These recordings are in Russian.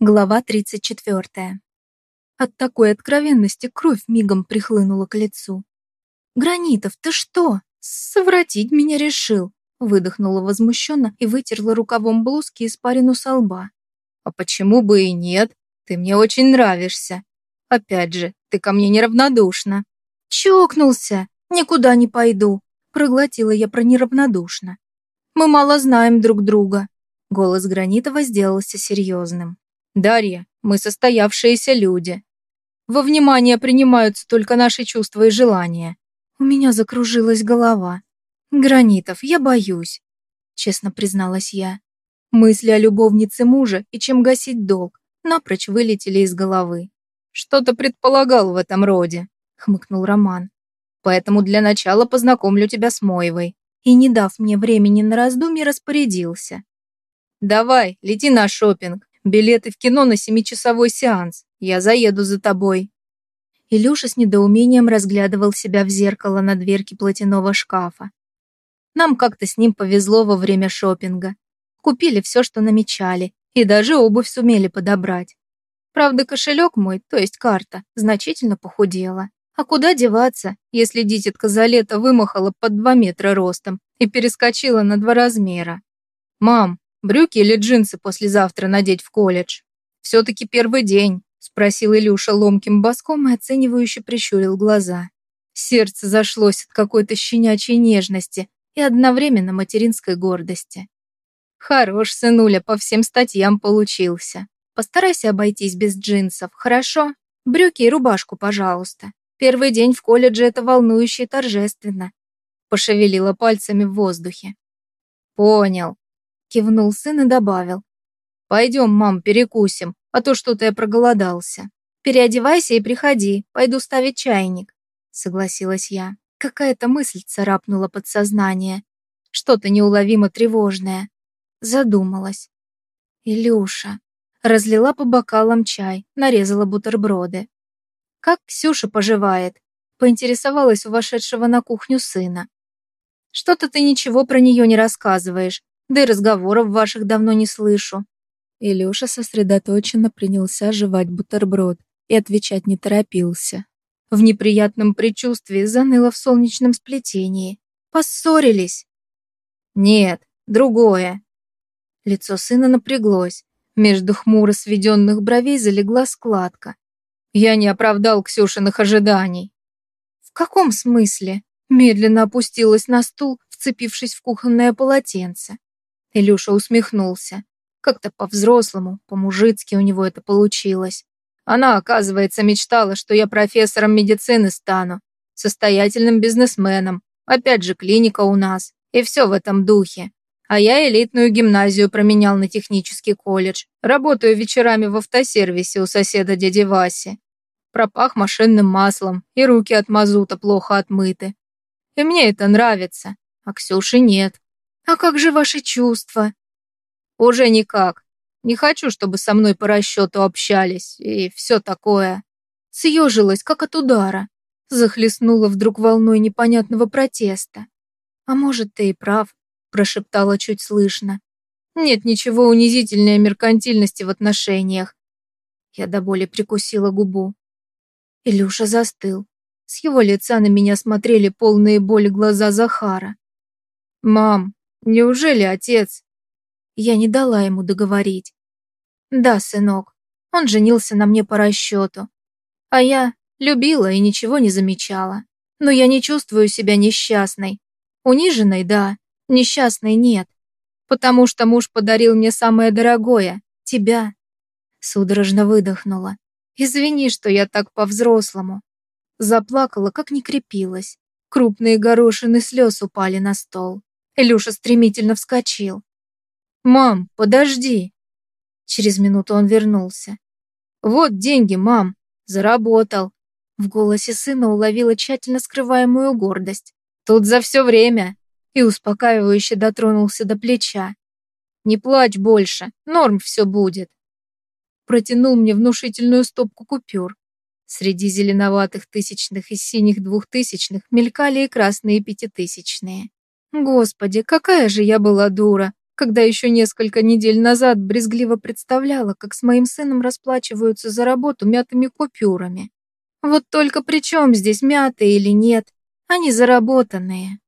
Глава 34. От такой откровенности кровь мигом прихлынула к лицу. «Гранитов, ты что? Совратить меня решил!» Выдохнула возмущенно и вытерла рукавом блузки испарину со лба. «А почему бы и нет? Ты мне очень нравишься. Опять же, ты ко мне неравнодушна». «Чокнулся! Никуда не пойду!» Проглотила я про неравнодушно. «Мы мало знаем друг друга». Голос Гранитова сделался серьезным. Дарья, мы состоявшиеся люди. Во внимание принимаются только наши чувства и желания. У меня закружилась голова. Гранитов, я боюсь, честно призналась я. Мысли о любовнице мужа и чем гасить долг напрочь вылетели из головы. Что-то предполагал в этом роде, хмыкнул Роман. Поэтому для начала познакомлю тебя с Моевой. И, не дав мне времени на раздумье, распорядился. Давай, лети на шопинг. Билеты в кино на семичасовой сеанс. Я заеду за тобой». Илюша с недоумением разглядывал себя в зеркало на дверке платяного шкафа. Нам как-то с ним повезло во время шопинга. Купили все, что намечали, и даже обувь сумели подобрать. Правда, кошелек мой, то есть карта, значительно похудела. А куда деваться, если дитятка за лето вымахала под два метра ростом и перескочила на два размера? «Мам, Брюки или джинсы послезавтра надеть в колледж? Все-таки первый день, спросил Илюша ломким боском и оценивающе прищурил глаза. Сердце зашлось от какой-то щенячьей нежности и одновременно материнской гордости. Хорош, сынуля, по всем статьям получился. Постарайся обойтись без джинсов, хорошо? Брюки и рубашку, пожалуйста. Первый день в колледже это волнующе и торжественно. Пошевелила пальцами в воздухе. Понял, Кивнул сын и добавил. «Пойдем, мам, перекусим, а то что-то я проголодался». «Переодевайся и приходи, пойду ставить чайник», — согласилась я. Какая-то мысль царапнула подсознание. Что-то неуловимо тревожное. Задумалась. «Илюша». Разлила по бокалам чай, нарезала бутерброды. «Как Ксюша поживает?» Поинтересовалась у вошедшего на кухню сына. «Что-то ты ничего про нее не рассказываешь. Да и разговоров ваших давно не слышу». Илюша сосредоточенно принялся жевать бутерброд и отвечать не торопился. В неприятном предчувствии заныло в солнечном сплетении. «Поссорились?» «Нет, другое». Лицо сына напряглось. Между хмуро сведенных бровей залегла складка. «Я не оправдал Ксюшиных ожиданий». «В каком смысле?» Медленно опустилась на стул, вцепившись в кухонное полотенце. Илюша усмехнулся. Как-то по-взрослому, по-мужицки у него это получилось. Она, оказывается, мечтала, что я профессором медицины стану, состоятельным бизнесменом. Опять же, клиника у нас. И все в этом духе. А я элитную гимназию променял на технический колледж. Работаю вечерами в автосервисе у соседа дяди Васи. Пропах машинным маслом, и руки от мазута плохо отмыты. И мне это нравится, а Ксюши нет. «А как же ваши чувства?» «Уже никак. Не хочу, чтобы со мной по расчету общались и все такое». Съежилась, как от удара. Захлестнула вдруг волной непонятного протеста. «А может, ты и прав», – прошептала чуть слышно. «Нет ничего унизительнее меркантильности в отношениях». Я до боли прикусила губу. Илюша застыл. С его лица на меня смотрели полные боли глаза Захара. «Мам, Неужели отец? Я не дала ему договорить. Да, сынок, он женился на мне по расчету. А я любила и ничего не замечала. Но я не чувствую себя несчастной. Униженной, да, несчастной нет. Потому что муж подарил мне самое дорогое — тебя. Судорожно выдохнула. Извини, что я так по-взрослому. Заплакала, как не крепилась. Крупные горошины слез упали на стол. Илюша стремительно вскочил. «Мам, подожди!» Через минуту он вернулся. «Вот деньги, мам, заработал!» В голосе сына уловила тщательно скрываемую гордость. «Тут за все время!» И успокаивающе дотронулся до плеча. «Не плачь больше, норм все будет!» Протянул мне внушительную стопку купюр. Среди зеленоватых тысячных и синих двухтысячных мелькали и красные пятитысячные. Господи, какая же я была дура! когда еще несколько недель назад брезгливо представляла, как с моим сыном расплачиваются за работу мятыми купюрами. Вот только при чем здесь мятые или нет? Они заработанные.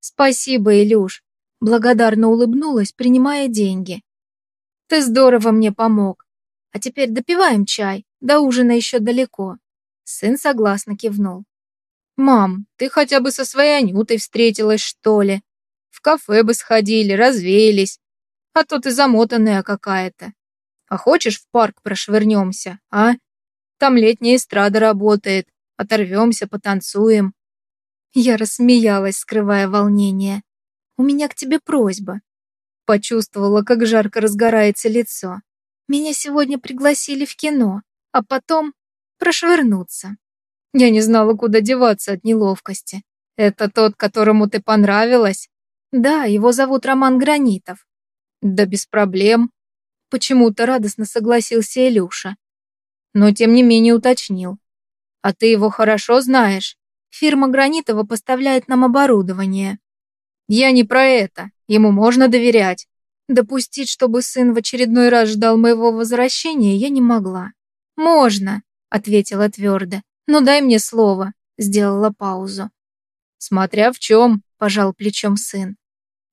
Спасибо, Илюш. Благодарно улыбнулась, принимая деньги. Ты здорово мне помог. А теперь допиваем чай, до ужина еще далеко. Сын согласно кивнул. «Мам, ты хотя бы со своей Анютой встретилась, что ли? В кафе бы сходили, развеялись. А то ты замотанная какая-то. А хочешь в парк прошвырнемся, а? Там летняя эстрада работает. Оторвемся, потанцуем». Я рассмеялась, скрывая волнение. «У меня к тебе просьба». Почувствовала, как жарко разгорается лицо. Меня сегодня пригласили в кино, а потом прошвырнуться. Я не знала, куда деваться от неловкости. Это тот, которому ты понравилась? Да, его зовут Роман Гранитов. Да без проблем. Почему-то радостно согласился Илюша. Но тем не менее уточнил. А ты его хорошо знаешь? Фирма Гранитова поставляет нам оборудование. Я не про это. Ему можно доверять. Допустить, чтобы сын в очередной раз ждал моего возвращения, я не могла. «Можно», — ответила твердо. «Но дай мне слово», — сделала паузу. «Смотря в чем», — пожал плечом сын.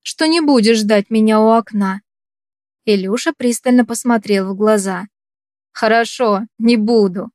«Что не будешь ждать меня у окна». Илюша пристально посмотрел в глаза. «Хорошо, не буду.